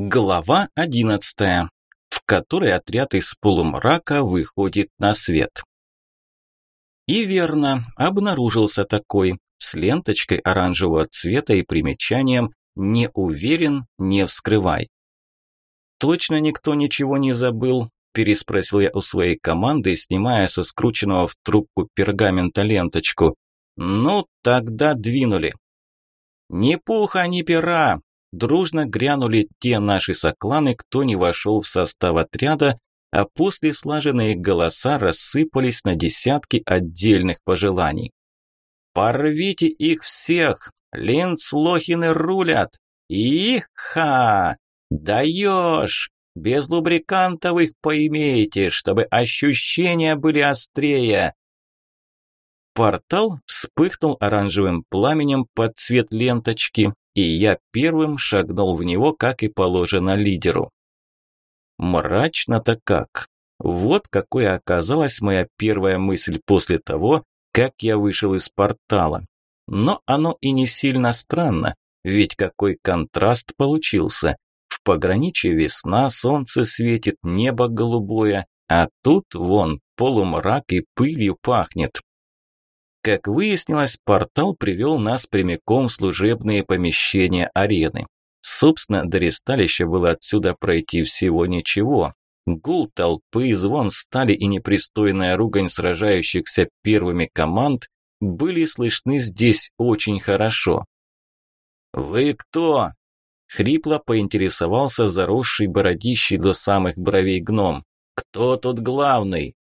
Глава одиннадцатая, в которой отряд из полумрака выходит на свет. И верно, обнаружился такой, с ленточкой оранжевого цвета и примечанием «Не уверен, не вскрывай». «Точно никто ничего не забыл?» – переспросил я у своей команды, снимая со скрученного в трубку пергамента ленточку. «Ну, тогда двинули». «Ни пуха, ни пера!» Дружно грянули те наши сокланы, кто не вошел в состав отряда, а после слаженные голоса рассыпались на десятки отдельных пожеланий. «Порвите их всех! Линцлохины рулят! Иха! Даешь! Без лубрикантов их поимеете, чтобы ощущения были острее!» Портал вспыхнул оранжевым пламенем под цвет ленточки, и я первым шагнул в него, как и положено лидеру. Мрачно-то как. Вот какой оказалась моя первая мысль после того, как я вышел из портала. Но оно и не сильно странно, ведь какой контраст получился. В пограничье весна, солнце светит, небо голубое, а тут вон полумрак и пылью пахнет. Как выяснилось, портал привел нас прямиком в служебные помещения арены. Собственно, до ресталища было отсюда пройти всего ничего. Гул толпы, звон стали и непристойная ругань сражающихся первыми команд были слышны здесь очень хорошо. «Вы кто?» – хрипло поинтересовался заросший бородищий до самых бровей гном. «Кто тут главный?»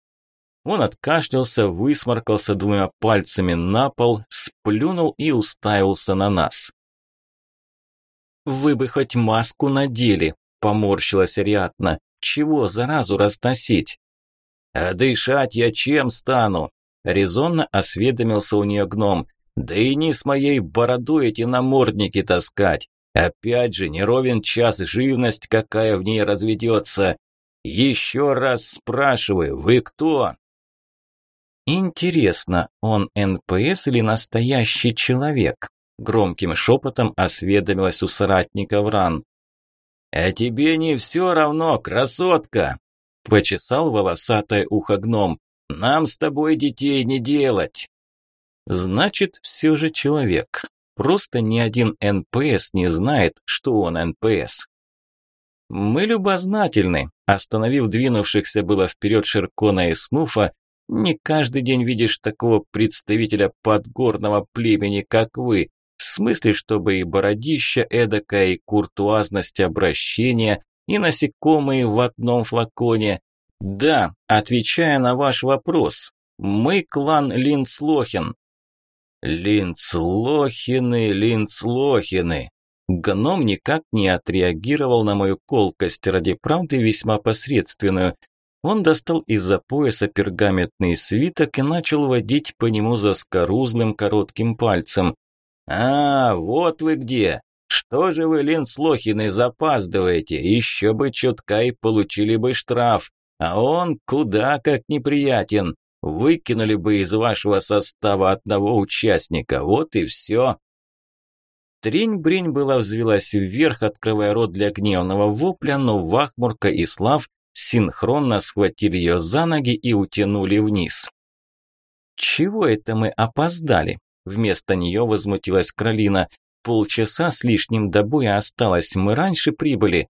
Он откашлялся, высморкался двумя пальцами на пол, сплюнул и уставился на нас. «Вы бы хоть маску надели», – поморщилась Ариадна. «Чего заразу разносить?» «А дышать я чем стану?» – резонно осведомился у нее гном. «Да и не с моей бородой эти намордники таскать. Опять же, не ровен час живность, какая в ней разведется. Еще раз спрашиваю, вы кто?» «Интересно, он НПС или настоящий человек?» Громким шепотом осведомилась у соратника Вран. «А тебе не все равно, красотка!» Почесал волосатое ухо гном. «Нам с тобой детей не делать!» «Значит, все же человек. Просто ни один НПС не знает, что он НПС». «Мы любознательны», остановив двинувшихся было вперед Ширкона и Снуфа, не каждый день видишь такого представителя подгорного племени, как вы. В смысле, чтобы и бородища эдакая, и куртуазность обращения, и насекомые в одном флаконе. Да, отвечая на ваш вопрос, мы клан Линцлохин. Линцлохины, Линцлохины. Гном никак не отреагировал на мою колкость, ради правды весьма посредственную. Он достал из-за пояса пергаментный свиток и начал водить по нему заскорузлым коротким пальцем. «А, вот вы где! Что же вы, Линслохины, запаздываете? Еще бы чутка и получили бы штраф. А он куда как неприятен. Выкинули бы из вашего состава одного участника, вот и все». Трень-брень была взвелась вверх, открывая рот для гневного вопля, но Вахмурка и Слав синхронно схватили ее за ноги и утянули вниз. «Чего это мы опоздали?» Вместо нее возмутилась Кролина. «Полчаса с лишним до боя осталось, мы раньше прибыли».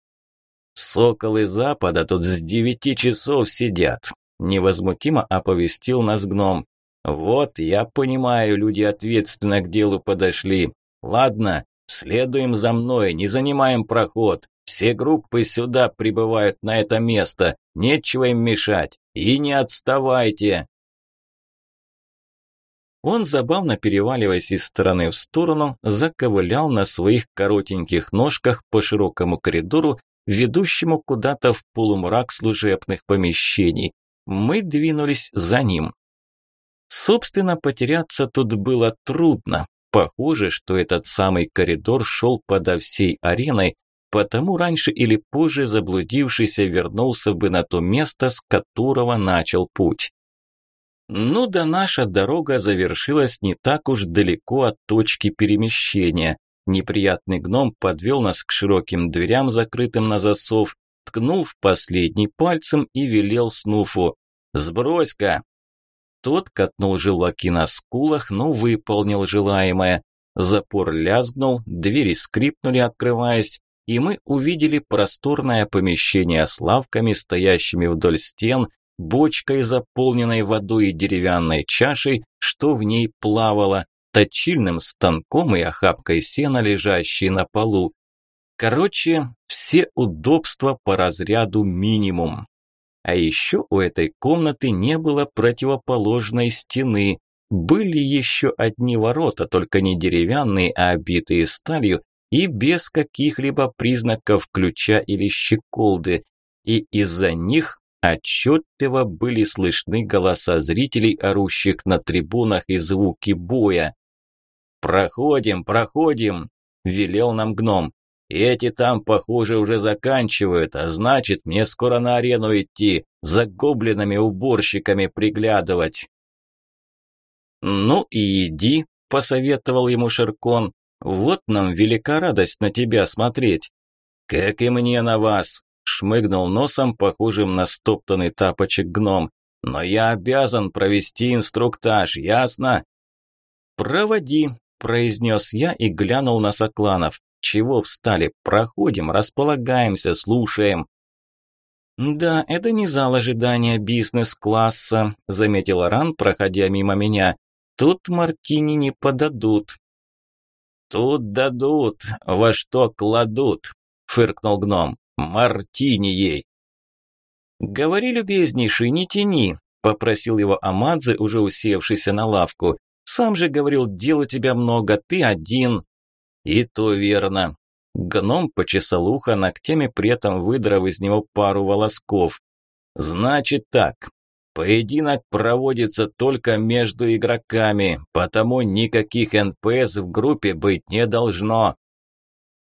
«Соколы Запада тут с девяти часов сидят», – невозмутимо оповестил нас гном. «Вот, я понимаю, люди ответственно к делу подошли. Ладно, следуем за мной, не занимаем проход. Все группы сюда прибывают на это место. Нечего им мешать. И не отставайте. Он, забавно переваливаясь из стороны в сторону, заковылял на своих коротеньких ножках по широкому коридору, ведущему куда-то в полумрак служебных помещений. Мы двинулись за ним. Собственно, потеряться тут было трудно. Похоже, что этот самый коридор шел подо всей ареной, Потому раньше или позже заблудившийся вернулся бы на то место, с которого начал путь. Ну да наша дорога завершилась не так уж далеко от точки перемещения. Неприятный гном подвел нас к широким дверям, закрытым на засов, ткнул в последний пальцем и велел Снуфу «Сбрось-ка!». Тот катнул желваки на скулах, но выполнил желаемое. Запор лязгнул, двери скрипнули, открываясь, и мы увидели просторное помещение с лавками, стоящими вдоль стен, бочкой, заполненной водой и деревянной чашей, что в ней плавало, точильным станком и охапкой сена, лежащей на полу. Короче, все удобства по разряду минимум. А еще у этой комнаты не было противоположной стены. Были еще одни ворота, только не деревянные, а обитые сталью, и без каких-либо признаков ключа или щеколды, и из-за них отчетливо были слышны голоса зрителей, орущих на трибунах и звуки боя. «Проходим, проходим!» – велел нам гном. «Эти там, похоже, уже заканчивают, а значит, мне скоро на арену идти, за гоблинами-уборщиками приглядывать». «Ну и иди», – посоветовал ему Ширкон. Вот нам велика радость на тебя смотреть. Как и мне на вас, шмыгнул носом, похожим на стоптанный тапочек гном. Но я обязан провести инструктаж, ясно? Проводи, произнес я и глянул на сокланов. Чего встали? Проходим, располагаемся, слушаем. «Да, это не зал ожидания бизнес-класса», – заметил Ран, проходя мимо меня. «Тут мартини не подадут. «Тут дадут, во что кладут», – фыркнул гном. «Мартини ей». «Говори, любезнейший, не тяни», – попросил его Амадзе, уже усевшийся на лавку. «Сам же говорил, дел у тебя много, ты один». «И то верно». Гном почесал ухо ногтями, при этом выдрав из него пару волосков. «Значит так, Поединок проводится только между игроками, потому никаких НПС в группе быть не должно.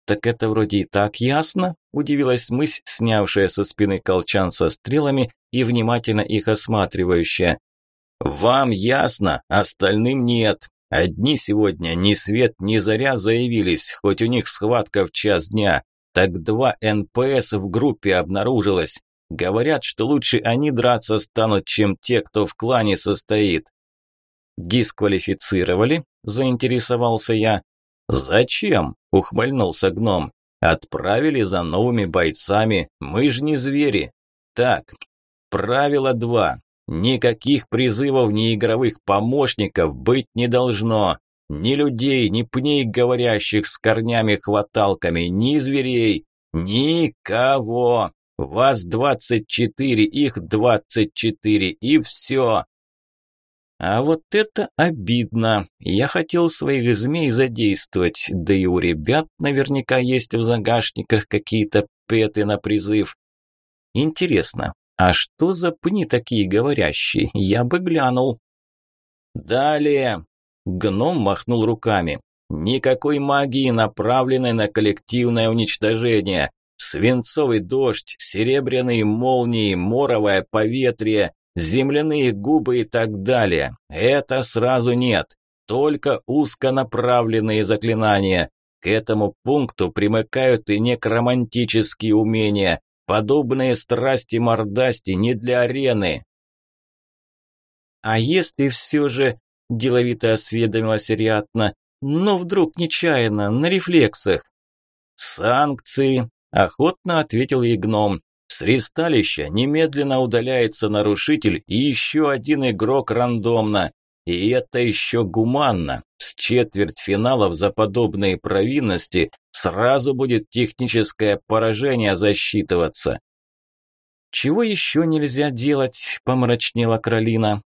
Так это вроде и так ясно, удивилась мысь, снявшая со спины колчан со стрелами и внимательно их осматривающая. Вам ясно, остальным нет. Одни сегодня ни свет ни заря заявились, хоть у них схватка в час дня. Так два НПС в группе обнаружилось. Говорят, что лучше они драться станут, чем те, кто в клане состоит. Дисквалифицировали? Заинтересовался я. Зачем? Ухмыльнулся гном. Отправили за новыми бойцами. Мы ж не звери. Так, правило два. Никаких призывов ни игровых помощников быть не должно. Ни людей, ни пней, говорящих с корнями-хваталками, ни зверей. Никого. Вас двадцать четыре, их двадцать четыре, и все. А вот это обидно. Я хотел своих змей задействовать, да и у ребят наверняка есть в загашниках какие-то петы на призыв. Интересно, а что за пни такие говорящие? Я бы глянул. Далее. Гном махнул руками. Никакой магии, направленной на коллективное уничтожение свинцовый дождь, серебряные молнии, моровое поветрие, земляные губы и так далее. Это сразу нет, только узконаправленные заклинания. К этому пункту примыкают и некромантические умения, подобные страсти-мордасти не для арены. А если все же, деловито осведомилась Ариатна, но вдруг нечаянно, на рефлексах? Санкции, Охотно ответил ей гном. С ристалища немедленно удаляется нарушитель и еще один игрок рандомно. И это еще гуманно. С четвертьфиналов за подобные провинности сразу будет техническое поражение засчитываться. «Чего еще нельзя делать?» – помрачнела Кролина.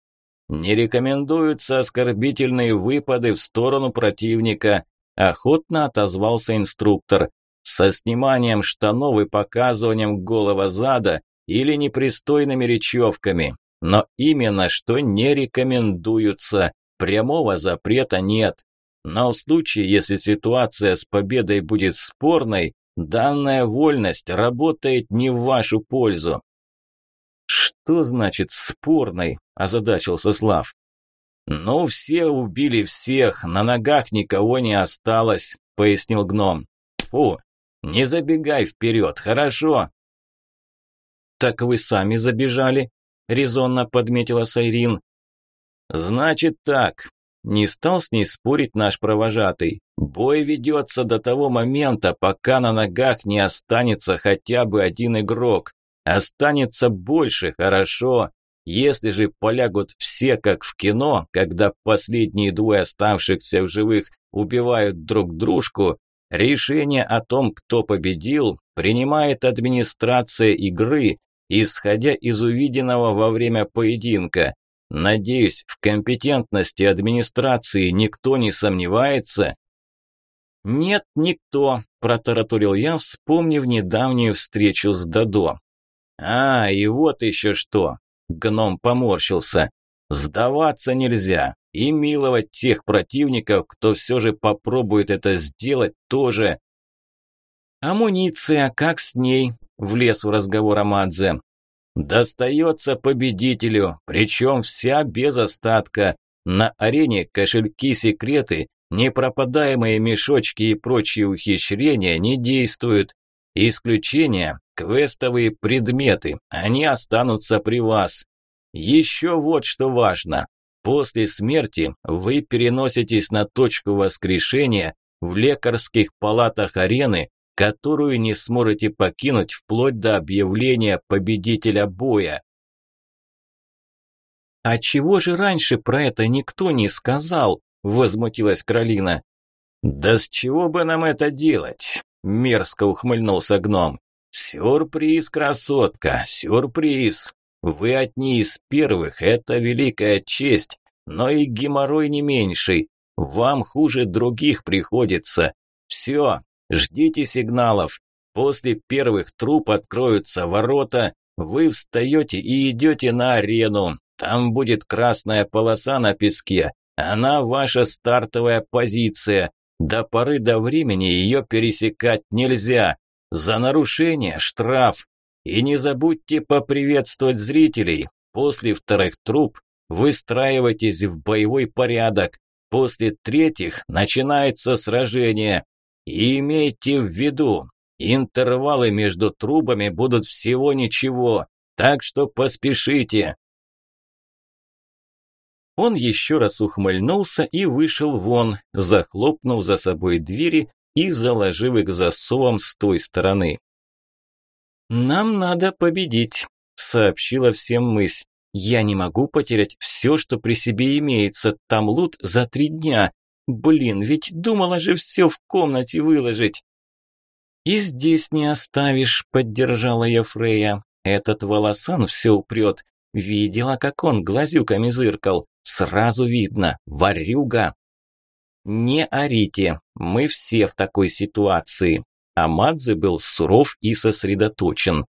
«Не рекомендуются оскорбительные выпады в сторону противника», – охотно отозвался инструктор со сниманием штанов и показыванием голого зада или непристойными речевками. Но именно что не рекомендуются. Прямого запрета нет. Но в случае, если ситуация с победой будет спорной, данная вольность работает не в вашу пользу. «Что значит спорной?» – озадачился Слав. «Ну, все убили всех, на ногах никого не осталось», пояснил гном. Фу, не забегай вперед, хорошо? Так вы сами забежали, резонно подметила Сайрин. Значит так, не стал с ней спорить наш провожатый. Бой ведется до того момента, пока на ногах не останется хотя бы один игрок. Останется больше, хорошо. Если же полягут все, как в кино, когда последние двое оставшихся в живых убивают друг дружку, решение о том, кто победил, принимает администрация игры, исходя из увиденного во время поединка. Надеюсь, в компетентности администрации никто не сомневается. Нет, никто, протараторил я, вспомнив недавнюю встречу с Дадо. А, и вот еще что. Гном поморщился. Сдаваться нельзя. И миловать тех противников, кто все же попробует это сделать, тоже. Амуниция, как с ней? Влез в разговор Амадзе. Достается победителю, причем вся без остатка. На арене кошельки-секреты, непропадаемые мешочки и прочие ухищрения не действуют. Исключение – квестовые предметы, они останутся при вас. Еще вот что важно. После смерти вы переноситесь на точку воскрешения в лекарских палатах арены, которую не сможете покинуть вплоть до объявления победителя боя. «А чего же раньше про это никто не сказал?» – возмутилась Кролина. «Да с чего бы нам это делать?» – мерзко ухмыльнулся гном. «Сюрприз, красотка, сюрприз! Вы одни из первых, это великая честь, но и геморрой не меньший. Вам хуже других приходится. Все, ждите сигналов. После первых труп откроются ворота, вы встаете и идете на арену. Там будет красная полоса на песке. Она ваша стартовая позиция. До поры до времени ее пересекать нельзя. За нарушение штраф. И не забудьте поприветствовать зрителей. После вторых труп выстраивайтесь в боевой порядок. После третьих начинается сражение. И имейте в виду, интервалы между трубами будут всего ничего, так что поспешите. Он еще раз ухмыльнулся и вышел вон, захлопнув за собой двери и заложив их засовом с той стороны. «Нам надо победить», – сообщила всем мысь. «Я не могу потерять все, что при себе имеется, там лут за три дня. Блин, ведь думала же все в комнате выложить». «И здесь не оставишь», – поддержала я Фрея. «Этот волосан все упрет. Видела, как он глазюками зыркал. Сразу видно, варюга». «Не орите, мы все в такой ситуации», Амадзе был суров и сосредоточен.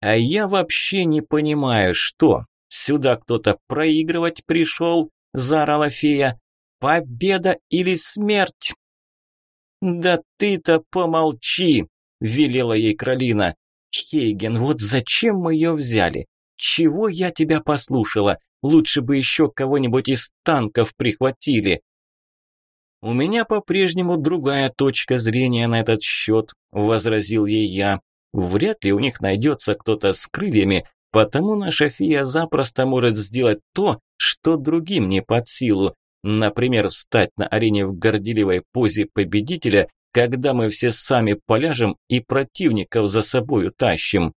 «А я вообще не понимаю, что? Сюда кто-то проигрывать пришел?» – заорала фея. «Победа или смерть?» «Да ты-то помолчи!» – велела ей Кролина. «Хейген, вот зачем мы ее взяли? Чего я тебя послушала? Лучше бы еще кого-нибудь из танков прихватили. «У меня по-прежнему другая точка зрения на этот счет», – возразил ей я. «Вряд ли у них найдется кто-то с крыльями, потому наша фия запросто может сделать то, что другим не под силу. Например, встать на арене в горделивой позе победителя, когда мы все сами поляжем и противников за собой утащим».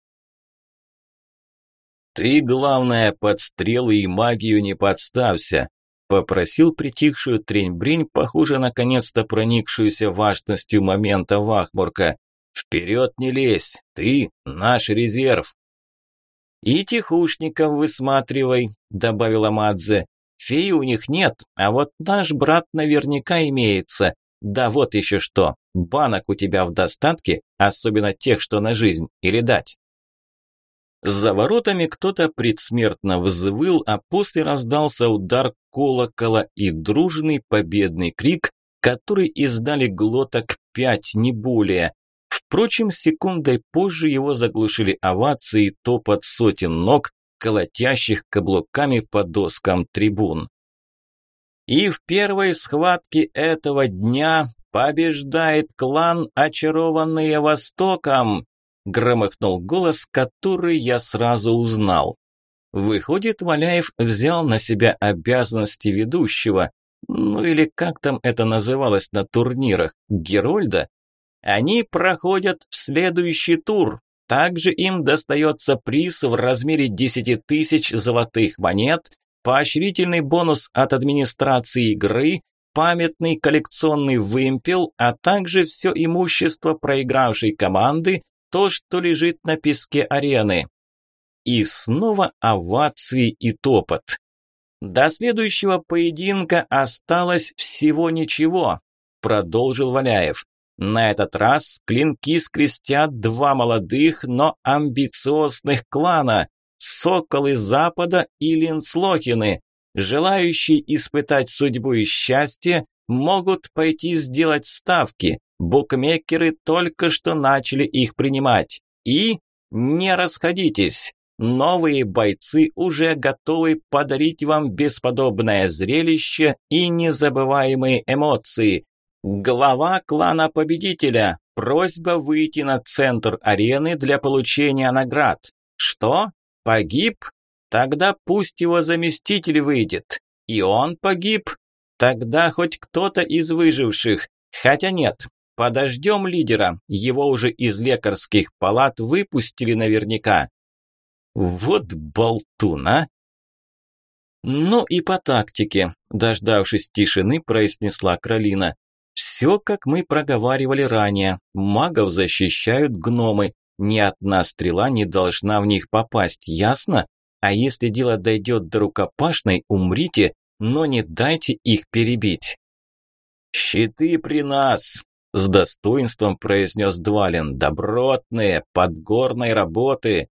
«Ты, главное, под стрелы и магию не подставься», Попросил притихшую трень-брень, похоже, наконец-то проникшуюся важностью момента Вахмурка. «Вперед не лезь! Ты наш резерв!» «И тихушников высматривай», – добавила Мадзе. «Феи у них нет, а вот наш брат наверняка имеется. Да вот еще что, банок у тебя в достатке, особенно тех, что на жизнь, или дать?» За воротами кто-то предсмертно взвыл, а после раздался удар колокола и дружный победный крик, который издали глоток пять, не более. Впрочем, секундой позже его заглушили овации и топот сотен ног, колотящих каблуками по доскам трибун. И в первой схватке этого дня Побеждает клан, очарованные Востоком!» Громыхнул голос, который я сразу узнал. Выходит, Валяев взял на себя обязанности ведущего, ну или как там это называлось на турнирах, Герольда? Они проходят в следующий тур. Также им достается приз в размере 10 тысяч золотых монет, поощрительный бонус от администрации игры, памятный коллекционный вымпел, а также все имущество проигравшей команды, то, что лежит на песке арены. И снова овации и топот. До следующего поединка осталось всего ничего, продолжил Валяев. На этот раз клинки скрестят два молодых, но амбициозных клана – Соколы Запада и Линцлохины. Желающие испытать судьбу и счастье могут пойти сделать ставки. Букмекеры только что начали их принимать. И не расходитесь. Новые бойцы уже готовы подарить вам бесподобное зрелище и незабываемые эмоции. Глава клана победителя. Просьба выйти на центр арены для получения наград. Что? Погиб? Тогда пусть его заместитель выйдет. И он погиб? Тогда хоть кто-то из выживших. Хотя нет, подождем лидера. Его уже из лекарских палат выпустили наверняка. Вот болтун, а! Ну и по тактике, дождавшись тишины, произнесла Кролина. Все, как мы проговаривали ранее. Магов защищают гномы. Ни одна стрела не должна в них попасть, ясно? А если дело дойдет до рукопашной, умрите, но не дайте их перебить. «Щиты при нас!» – с достоинством произнес Двалин. «Добротные, подгорной работы!»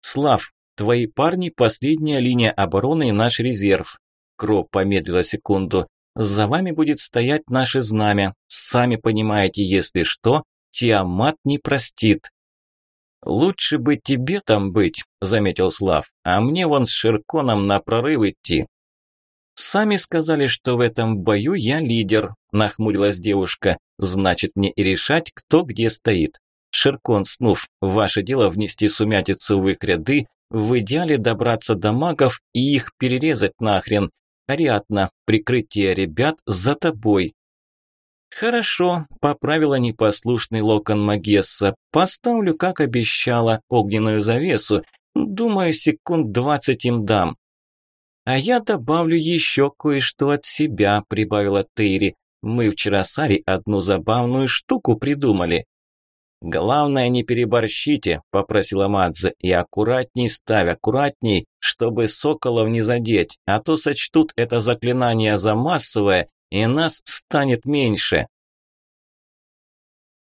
«Слав, твои парни – последняя линия обороны и наш резерв». Кро помедлила секунду. «За вами будет стоять наше знамя. Сами понимаете, если что, Тиамат не простит». «Лучше бы тебе там быть», – заметил Слав, «а мне вон с Ширконом на прорыв идти». «Сами сказали, что в этом бою я лидер», – нахмурилась девушка. «Значит, мне и решать, кто где стоит. Ширкон, снув, ваше дело внести сумятицу в их ряды, в идеале добраться до магов и их перерезать нахрен. Ариадна, прикрытие ребят за тобой. Хорошо, поправила непослушный локон Магесса. Поставлю, как обещала, огненную завесу. Думаю, секунд двадцать им дам. А я добавлю еще кое-что от себя, прибавила Тейри. Мы вчера с Ари одну забавную штуку придумали. «Главное, не переборщите», – попросила Мадзе, – «и аккуратней ставь, аккуратней, чтобы соколов не задеть, а то сочтут это заклинание за массовое, и нас станет меньше».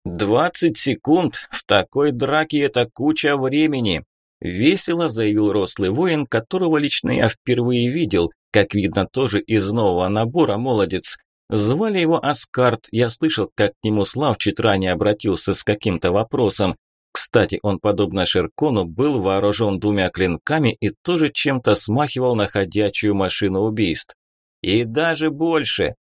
«Двадцать секунд, в такой драке это куча времени», – весело заявил рослый воин, которого лично я впервые видел, как видно тоже из нового набора молодец. Звали его Аскарт, я слышал, как к нему Слав чуть ранее обратился с каким-то вопросом. Кстати, он, подобно Шеркону, был вооружен двумя клинками и тоже чем-то смахивал на ходячую машину убийств. И даже больше.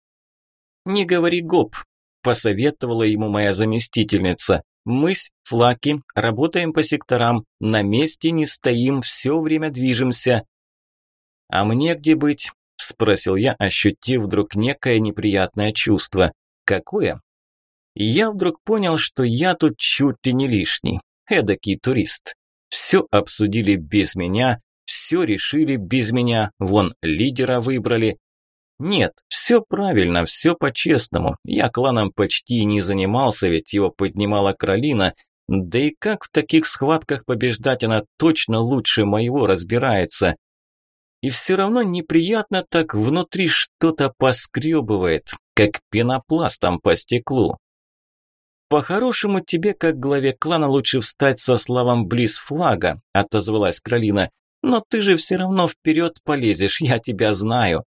«Не говори гоп», – посоветовала ему моя заместительница. «Мысь, флаки, работаем по секторам, на месте не стоим, все время движемся». «А мне где быть? – спросил я, ощутив вдруг некое неприятное чувство. «Какое?» Я вдруг понял, что я тут чуть ли не лишний. Эдакий турист. Все обсудили без меня, все решили без меня, вон лидера выбрали. Нет, все правильно, все по-честному. Я кланом почти не занимался, ведь его поднимала Кролина. Да и как в таких схватках побеждать она точно лучше моего разбирается. И все равно неприятно так внутри что-то поскребывает, как пенопластом по стеклу. «По-хорошему тебе, как главе клана, лучше встать со словом «близ флага», – отозвалась Кролина. «Но ты же все равно вперед полезешь, я тебя знаю».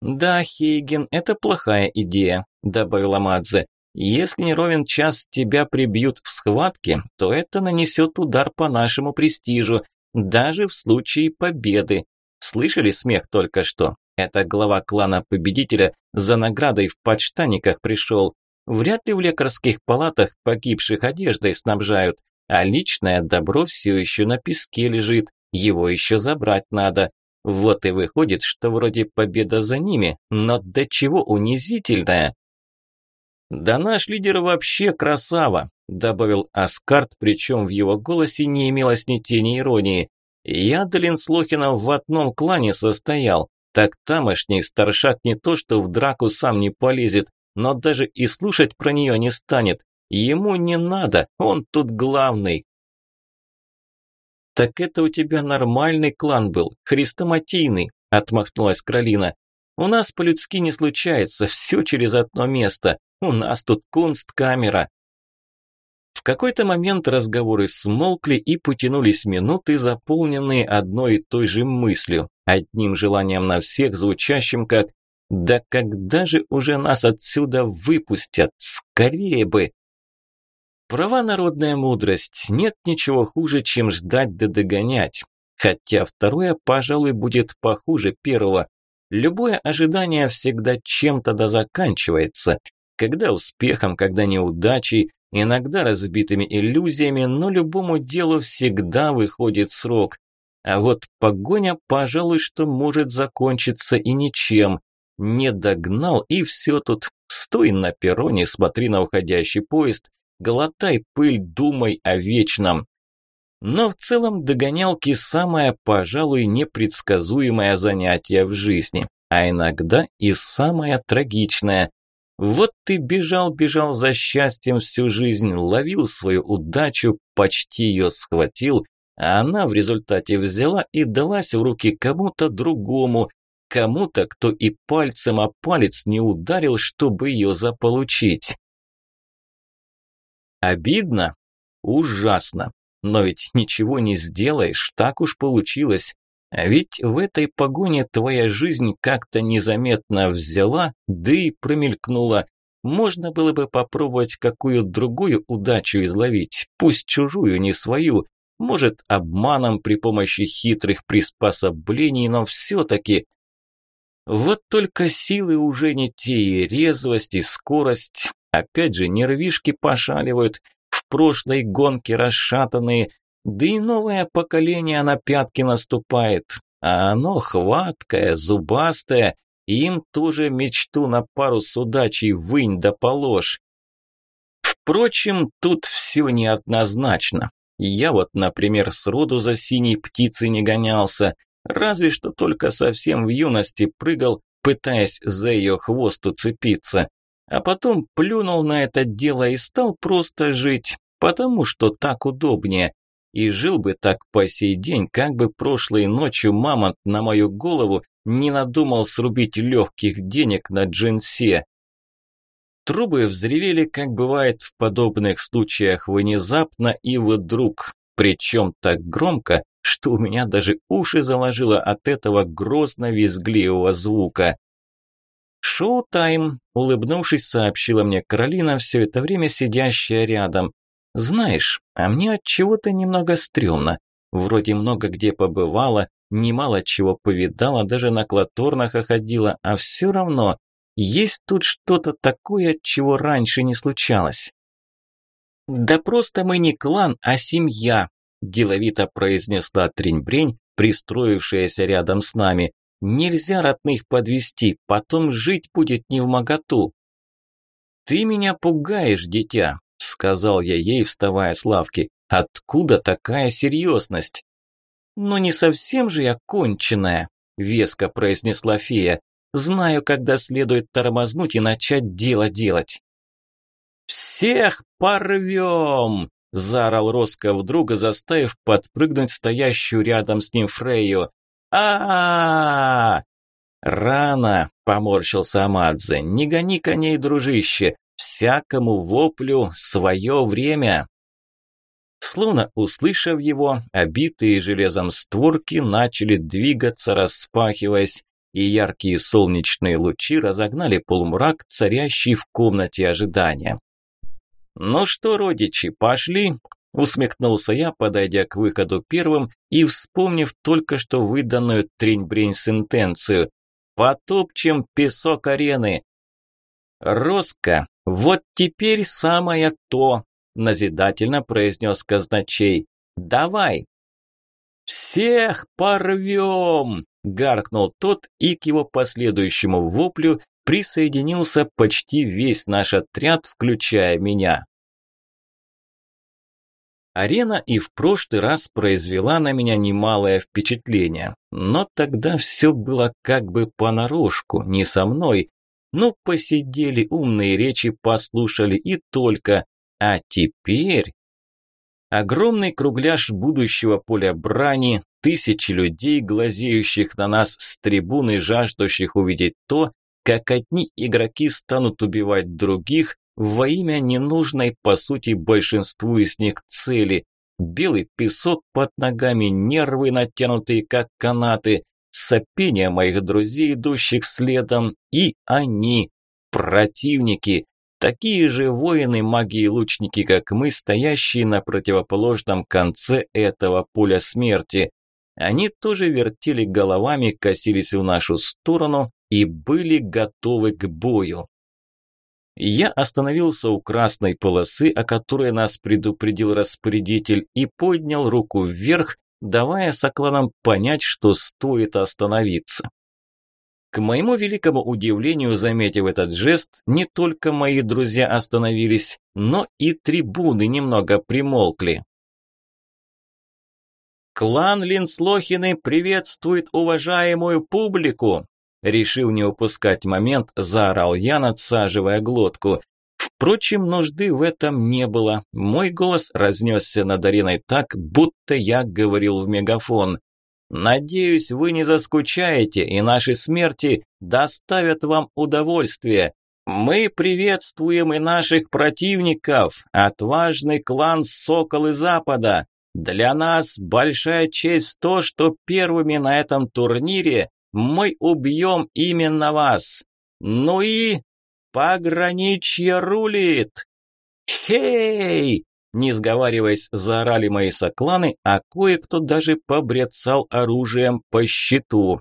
«Да, Хейген, это плохая идея», – добавила Мадзе. «Если не ровен час тебя прибьют в схватке, то это нанесет удар по нашему престижу, даже в случае победы. Слышали смех только что? Это глава клана победителя за наградой в подштаниках пришел. Вряд ли в лекарских палатах погибших одеждой снабжают, а личное добро все еще на песке лежит, его еще забрать надо. Вот и выходит, что вроде победа за ними, но до чего унизительная. «Да наш лидер вообще красава», – добавил Аскарт, причем в его голосе не имелось ни тени иронии. «Я, Долин Слохинов, в одном клане состоял, так тамошний старшак не то что в драку сам не полезет, но даже и слушать про нее не станет. Ему не надо, он тут главный». «Так это у тебя нормальный клан был, хрестоматийный», – отмахнулась Кролина. «У нас по-людски не случается, все через одно место. У нас тут кунсткамера». В какой-то момент разговоры смолкли и потянулись минуты, заполненные одной и той же мыслью, одним желанием на всех, звучащим как «Да когда же уже нас отсюда выпустят? Скорее бы!» Права народная мудрость. Нет ничего хуже, чем ждать да догонять. Хотя второе, пожалуй, будет похуже первого. Любое ожидание всегда чем-то да заканчивается. Когда успехом, когда неудачей, иногда разбитыми иллюзиями, но любому делу всегда выходит срок. А вот погоня, пожалуй, что может закончиться и ничем. Не догнал, и все тут. Стой на перроне, смотри на уходящий поезд, глотай пыль, думай о вечном. Но в целом догонялки самое, пожалуй, непредсказуемое занятие в жизни, а иногда и самое трагичное. Вот ты бежал-бежал за счастьем всю жизнь, ловил свою удачу, почти ее схватил, а она в результате взяла и далась в руки кому-то другому, кому-то, кто и пальцем о палец не ударил, чтобы ее заполучить. Обидно? Ужасно. Но ведь ничего не сделаешь, так уж получилось. А ведь в этой погоне твоя жизнь как-то незаметно взяла, да и промелькнула. Можно было бы попробовать какую другую удачу изловить, пусть чужую, не свою. Может, обманом при помощи хитрых приспособлений, но все-таки... Вот только силы уже не те, и резвость, и скорость. Опять же, нервишки пошаливают, в прошлой гонке расшатанные, да и новое поколение на пятки наступает. А оно хваткое, зубастое, им тоже мечту на пару судачей вынь да положь. Впрочем, тут все неоднозначно. Я вот, например, сроду за синей птицей не гонялся, разве что только совсем в юности прыгал, пытаясь за ее хвост уцепиться а потом плюнул на это дело и стал просто жить, потому что так удобнее. И жил бы так по сей день, как бы прошлой ночью мамонт на мою голову не надумал срубить легких денег на джинсе. Трубы взревели, как бывает в подобных случаях, внезапно и вдруг, причем так громко, что у меня даже уши заложило от этого грозно-визгливого звука. «Шоу-тайм», – улыбнувшись, сообщила мне Каролина, все это время сидящая рядом. «Знаешь, а мне от чего-то немного стрёмно. Вроде много где побывала, немало чего повидала, даже на клаторнах ходила, а все равно есть тут что-то такое, чего раньше не случалось». «Да просто мы не клан, а семья», – деловито произнесла Триньбрень, пристроившаяся рядом с нами. Нельзя родных подвести, потом жить будет не в моготу. Ты меня пугаешь, дитя, сказал я ей, вставая с лавки. Откуда такая серьезность? Но не совсем же я конченая, веско произнесла фея. Знаю, когда следует тормознуть и начать дело делать. «Всех порвем!» – заорал Роско вдруг, заставив подпрыгнуть стоящую рядом с ним Фрейю а, -а, -а, «Рано!» – поморщился Амадзе. «Не гони коней, дружище! Всякому воплю свое время!» Словно услышав его, обитые железом створки начали двигаться, распахиваясь, и яркие солнечные лучи разогнали полумрак, царящий в комнате ожидания. «Ну что, родичи, пошли?» Усмехнулся я, подойдя к выходу первым и вспомнив только что выданную трень-брень сентенцию. потопчем песок арены. Роско, вот теперь самое то, назидательно произнес казначей. Давай. Всех порвем! гаркнул тот, и к его последующему воплю присоединился почти весь наш отряд, включая меня. Арена и в прошлый раз произвела на меня немалое впечатление, но тогда все было как бы понарошку, не со мной. Ну, посидели, умные речи послушали и только. А теперь... Огромный кругляш будущего поля брани, тысячи людей, глазеющих на нас с трибуны, жаждущих увидеть то, как одни игроки станут убивать других, во имя ненужной, по сути, большинству из них цели. Белый песок под ногами, нервы натянутые, как канаты, сопение моих друзей, идущих следом, и они, противники, такие же воины, маги и лучники, как мы, стоящие на противоположном конце этого поля смерти. Они тоже вертели головами, косились в нашу сторону и были готовы к бою. Я остановился у красной полосы, о которой нас предупредил распорядитель, и поднял руку вверх, давая сокланам понять, что стоит остановиться. К моему великому удивлению, заметив этот жест, не только мои друзья остановились, но и трибуны немного примолкли. Клан Линслохины приветствует уважаемую публику, Решив не упускать момент, заорал я, надсаживая глотку. Впрочем, нужды в этом не было. Мой голос разнесся над ареной так, будто я говорил в мегафон. «Надеюсь, вы не заскучаете, и наши смерти доставят вам удовольствие. Мы приветствуем и наших противников, отважный клан Соколы Запада. Для нас большая честь то, что первыми на этом турнире мы убьем именно вас. Ну и пограничье рулит. Хей! Не сговариваясь, заорали мои сокланы, а кое-кто даже побрецал оружием по щиту.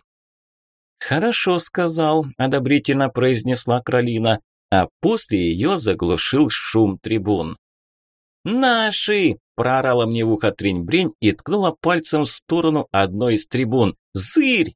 «Хорошо сказал», – одобрительно произнесла Кролина, а после ее заглушил шум трибун. «Наши!» – проорала мне в ухо трень-брень и ткнула пальцем в сторону одной из трибун. «Зырь!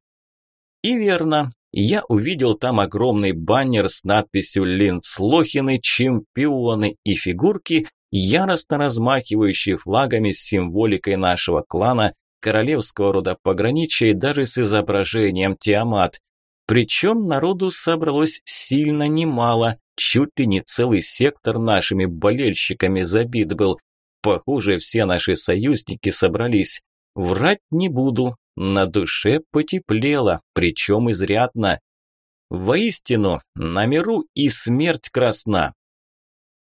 И верно, я увидел там огромный баннер с надписью «Линдслохины, чемпионы» и фигурки, яростно размахивающие флагами с символикой нашего клана, королевского рода пограничия и даже с изображением Тиамат. Причем народу собралось сильно немало, чуть ли не целый сектор нашими болельщиками забит был. Похоже, все наши союзники собрались. Врать не буду, на душе потеплело, причем изрядно. Воистину, на миру и смерть красна.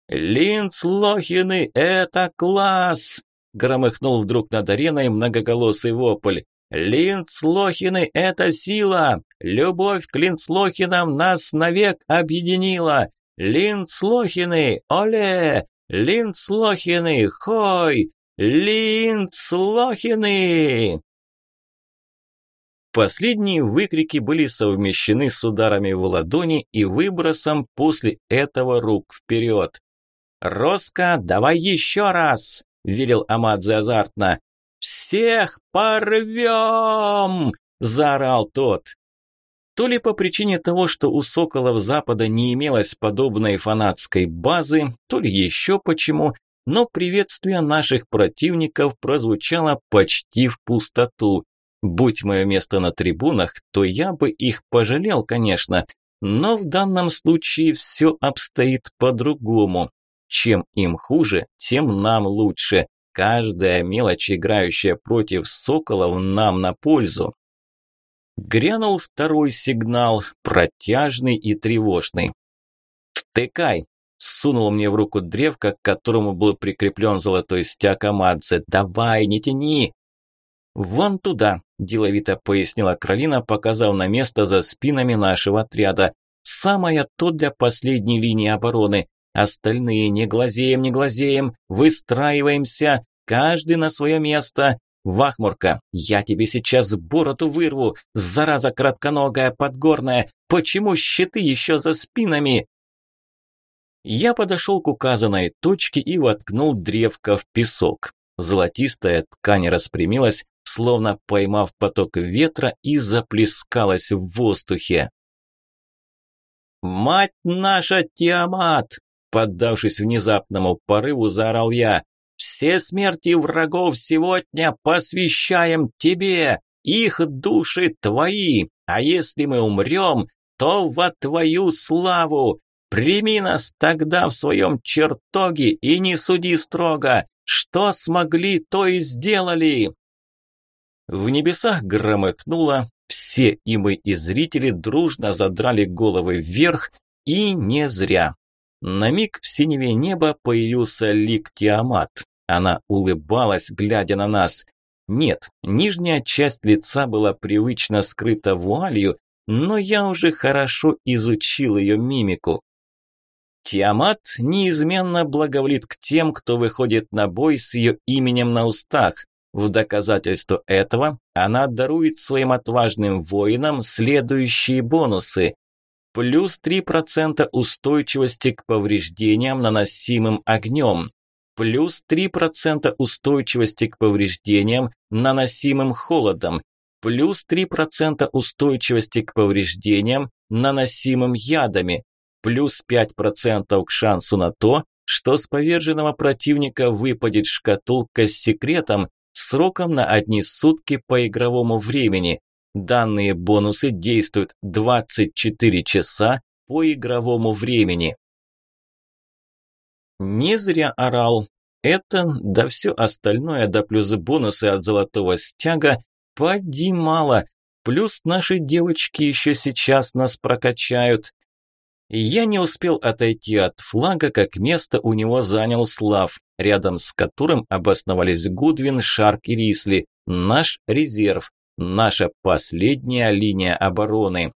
«Линцлохины – это класс!» – громыхнул вдруг над ареной многоголосый вопль. «Линцлохины – это сила! Любовь к Линцлохинам нас навек объединила! Линцлохины, оле! Линцлохины, хой! Линцлохины!» Последние выкрики были совмещены с ударами в ладони и выбросом после этого рук вперед. «Роско, давай еще раз!» – велел Амадзе азартно. «Всех порвем!» – заорал тот. То ли по причине того, что у Соколов Запада не имелось подобной фанатской базы, то ли еще почему, но приветствие наших противников прозвучало почти в пустоту. Будь мое место на трибунах, то я бы их пожалел, конечно, но в данном случае все обстоит по-другому. Чем им хуже, тем нам лучше. Каждая мелочь, играющая против соколов, нам на пользу. Грянул второй сигнал, протяжный и тревожный. «Втыкай!» – сунул мне в руку древко, к которому был прикреплен золотой стяг Амадзе. «Давай, не тяни!» «Вон туда», – деловито пояснила Кролина, показав на место за спинами нашего отряда. «Самое то для последней линии обороны. Остальные не глазеем, не глазеем, выстраиваемся, каждый на свое место. Вахмурка, я тебе сейчас бороду вырву, зараза кратконогая, подгорная, почему щиты еще за спинами?» Я подошел к указанной точке и воткнул древко в песок. Золотистая ткань распрямилась, словно поймав поток ветра и заплескалась в воздухе. «Мать наша, Тиамат!» Поддавшись внезапному порыву, заорал я. «Все смерти врагов сегодня посвящаем тебе! Их души твои! А если мы умрем, то во твою славу! Прими нас тогда в своем чертоге и не суди строго! Что смогли, то и сделали!» В небесах громыхнуло, все и мы, и зрители дружно задрали головы вверх, и не зря. На миг в синеве неба появился лик Тиамат. Она улыбалась, глядя на нас. Нет, нижняя часть лица была привычно скрыта вуалью, но я уже хорошо изучил ее мимику. Тиамат неизменно благоволит к тем, кто выходит на бой с ее именем на устах. В доказательство этого она дарует своим отважным воинам следующие бонусы. Плюс 3% устойчивости к повреждениям, наносимым огнем. Плюс 3% устойчивости к повреждениям, наносимым холодом. Плюс 3% устойчивости к повреждениям, наносимым ядами. Плюс 5% к шансу на то, что с поверженного противника выпадет шкатулка с секретом, сроком на одни сутки по игровому времени. Данные бонусы действуют 24 часа по игровому времени. Не зря орал. Это, да все остальное, да плюс бонусы от золотого стяга, поди мало. Плюс наши девочки еще сейчас нас прокачают. Я не успел отойти от флага, как место у него занял Слав, рядом с которым обосновались Гудвин, Шарк и Рисли, наш резерв, наша последняя линия обороны.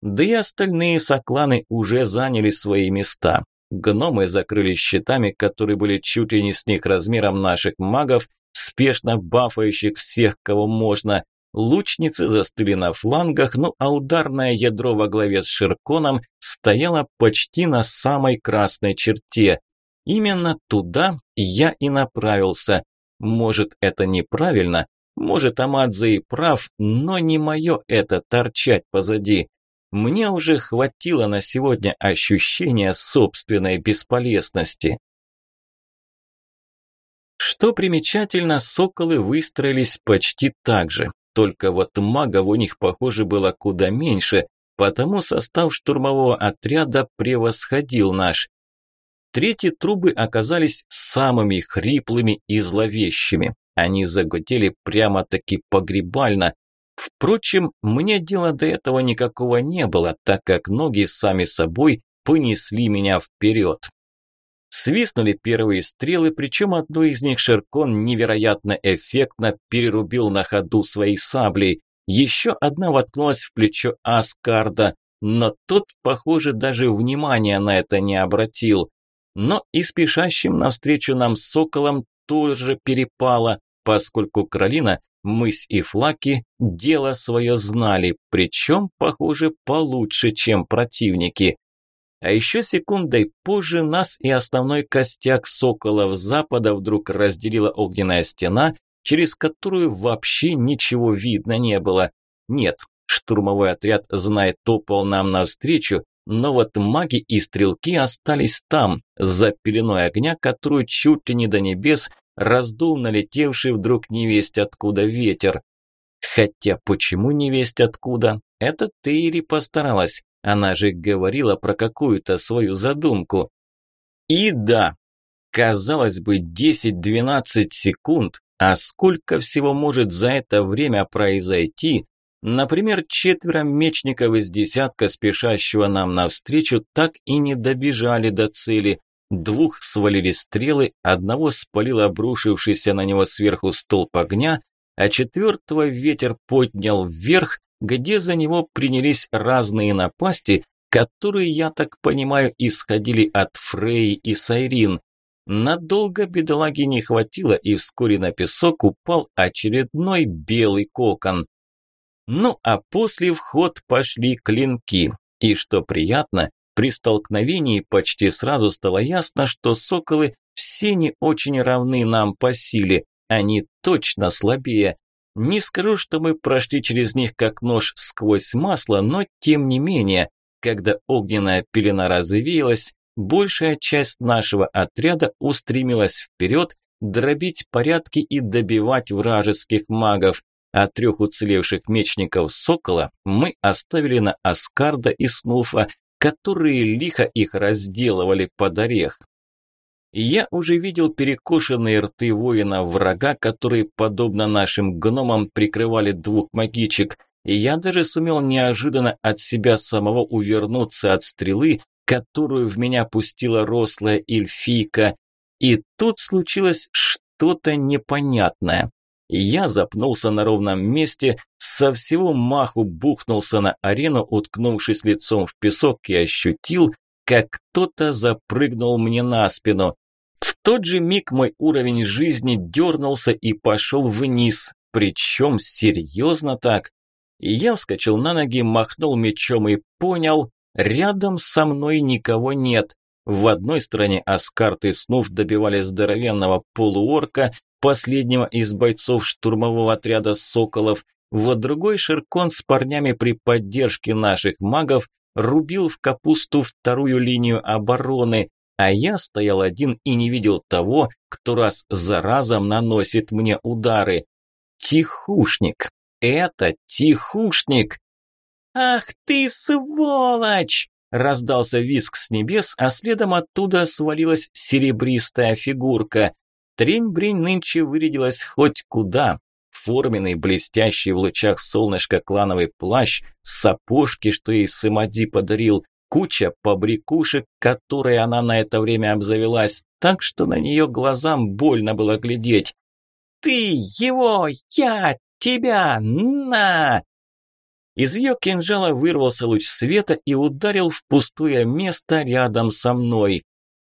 Да и остальные сокланы уже заняли свои места. Гномы закрыли щитами, которые были чуть ли не с них размером наших магов, спешно бафающих всех, кого можно, Лучницы застыли на флангах, ну а ударное ядро во главе с Ширконом стояло почти на самой красной черте. Именно туда я и направился. Может, это неправильно, может, Амадзе и прав, но не мое это торчать позади. Мне уже хватило на сегодня ощущения собственной бесполезности. Что примечательно, соколы выстроились почти так же. Только вот магов у них, похоже, было куда меньше, потому состав штурмового отряда превосходил наш. Третьи трубы оказались самыми хриплыми и зловещими. Они загудели прямо-таки погребально. Впрочем, мне дела до этого никакого не было, так как ноги сами собой понесли меня вперед. Свистнули первые стрелы, причем одну из них Шеркон невероятно эффектно перерубил на ходу своей саблей. Еще одна воткнулась в плечо Аскарда, но тот, похоже, даже внимания на это не обратил. Но и спешащим навстречу нам соколам тоже перепало, поскольку Кролина, Мыс и Флаки дело свое знали, причем, похоже, получше, чем противники. А еще секундой позже нас и основной костяк соколов запада вдруг разделила огненная стена, через которую вообще ничего видно не было. Нет, штурмовой отряд, знает, топал нам навстречу, но вот маги и стрелки остались там, за пеленой огня, которую чуть ли не до небес раздул налетевший вдруг невесть откуда ветер. Хотя почему невесть откуда? Это Тейри постаралась. Она же говорила про какую-то свою задумку. И да, казалось бы, 10-12 секунд, а сколько всего может за это время произойти? Например, четверо мечников из десятка, спешащего нам навстречу, так и не добежали до цели. Двух свалили стрелы, одного спалил обрушившийся на него сверху столб огня, а четвертого ветер поднял вверх, где за него принялись разные напасти, которые, я так понимаю, исходили от Фрей и Сайрин. Надолго бедолаги не хватило, и вскоре на песок упал очередной белый кокон. Ну а после в ход пошли клинки. И что приятно, при столкновении почти сразу стало ясно, что соколы все не очень равны нам по силе, они точно слабее. Не скажу, что мы прошли через них как нож сквозь масло, но тем не менее, когда огненная пелена развеялась, большая часть нашего отряда устремилась вперед, дробить порядки и добивать вражеских магов а трех уцелевших мечников Сокола мы оставили на Аскарда и Снуфа, которые лихо их разделывали под орех. Я уже видел перекошенные рты воина врага, которые, подобно нашим гномам, прикрывали двух магичек, и я даже сумел неожиданно от себя самого увернуться от стрелы, которую в меня пустила рослая эльфийка. И тут случилось что-то непонятное. Я запнулся на ровном месте, со всего маху бухнулся на арену, уткнувшись лицом в песок и ощутил, как кто-то запрыгнул мне на спину. В тот же миг мой уровень жизни дернулся и пошел вниз, причем серьезно так. Я вскочил на ноги, махнул мечом и понял, рядом со мной никого нет. В одной стороне Аскарт и Снув добивали здоровенного полуорка, последнего из бойцов штурмового отряда «Соколов», в другой Ширкон с парнями при поддержке наших магов рубил в капусту вторую линию обороны, а я стоял один и не видел того, кто раз за разом наносит мне удары. Тихушник! Это тихушник! «Ах ты, сволочь!» Раздался визг с небес, а следом оттуда свалилась серебристая фигурка. Трень-брень нынче вырядилась хоть куда. Форменный, блестящий в лучах солнышка клановый плащ, сапожки, что ей Сымади подарил, куча побрякушек, которые она на это время обзавелась, так что на нее глазам больно было глядеть. «Ты его, я тебя, на!» Из ее кинжала вырвался луч света и ударил в пустое место рядом со мной.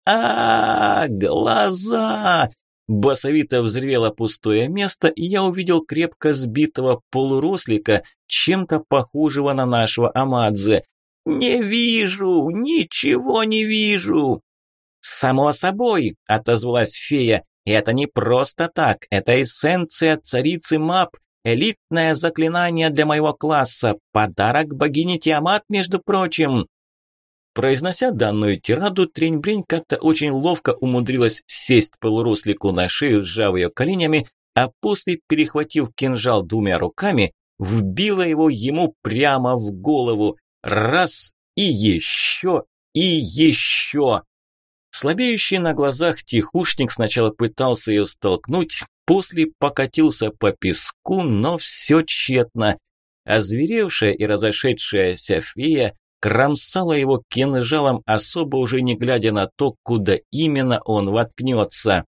а, -а, -а глаза! Басовито взревело пустое место, и я увидел крепко сбитого полурослика, чем-то похожего на нашего Амадзе. «Не вижу! Ничего не вижу!» «Само собой!» – отозвалась фея. «Это не просто так, это эссенция царицы Мап, элитное заклинание для моего класса, подарок богине Тиамат, между прочим!» Произнося данную тираду, Трень-Брень как-то очень ловко умудрилась сесть полурослику на шею, сжав ее коленями, а после, перехватив кинжал двумя руками, вбила его ему прямо в голову. Раз и еще, и еще. Слабеющий на глазах тихушник сначала пытался ее столкнуть, после покатился по песку, но все тщетно. Озверевшая и разошедшаяся фея кромсала его кинжалом, особо уже не глядя на то, куда именно он воткнется.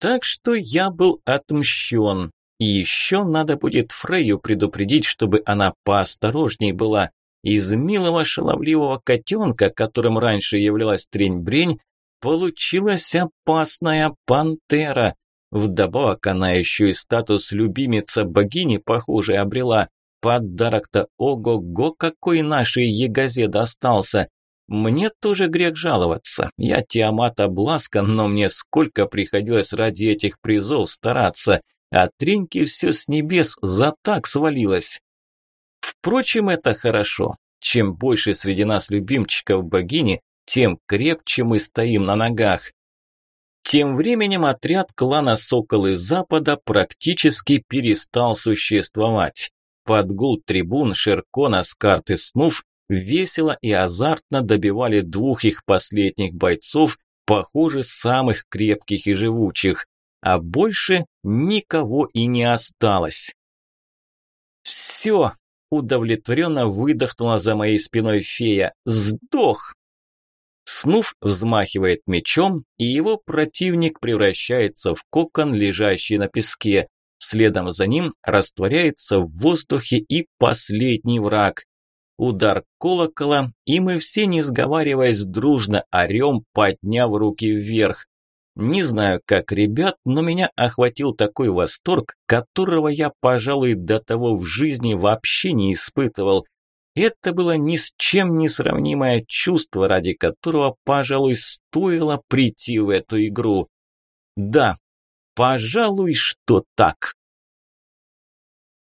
Так что я был отмщен. И еще надо будет Фрейю предупредить, чтобы она поосторожней была. Из милого шаловливого котенка, которым раньше являлась трень-брень, получилась опасная пантера. Вдобавок она еще и статус любимица богини, похоже, обрела. Подарок-то ого-го какой нашей ягозе достался. Мне тоже грех жаловаться. Я Тиамат обласкан, но мне сколько приходилось ради этих призов стараться. А Тринки все с небес за так свалилось. Впрочем, это хорошо. Чем больше среди нас любимчиков богини, тем крепче мы стоим на ногах. Тем временем отряд клана Соколы Запада практически перестал существовать. Под гул трибун Шеркона с карты снув весело и азартно добивали двух их последних бойцов, похоже, самых крепких и живучих, а больше никого и не осталось. «Все!» – удовлетворенно выдохнула за моей спиной фея. «Сдох!» Снув взмахивает мечом, и его противник превращается в кокон, лежащий на песке. Следом за ним растворяется в воздухе и последний враг. удар колокола, и мы все, не сговариваясь, дружно орем, подняв руки вверх. Не знаю, как ребят, но меня охватил такой восторг, которого я, пожалуй, до того в жизни вообще не испытывал. Это было ни с чем не сравнимое чувство, ради которого, пожалуй, стоило прийти в эту игру. Да, пожалуй, что так.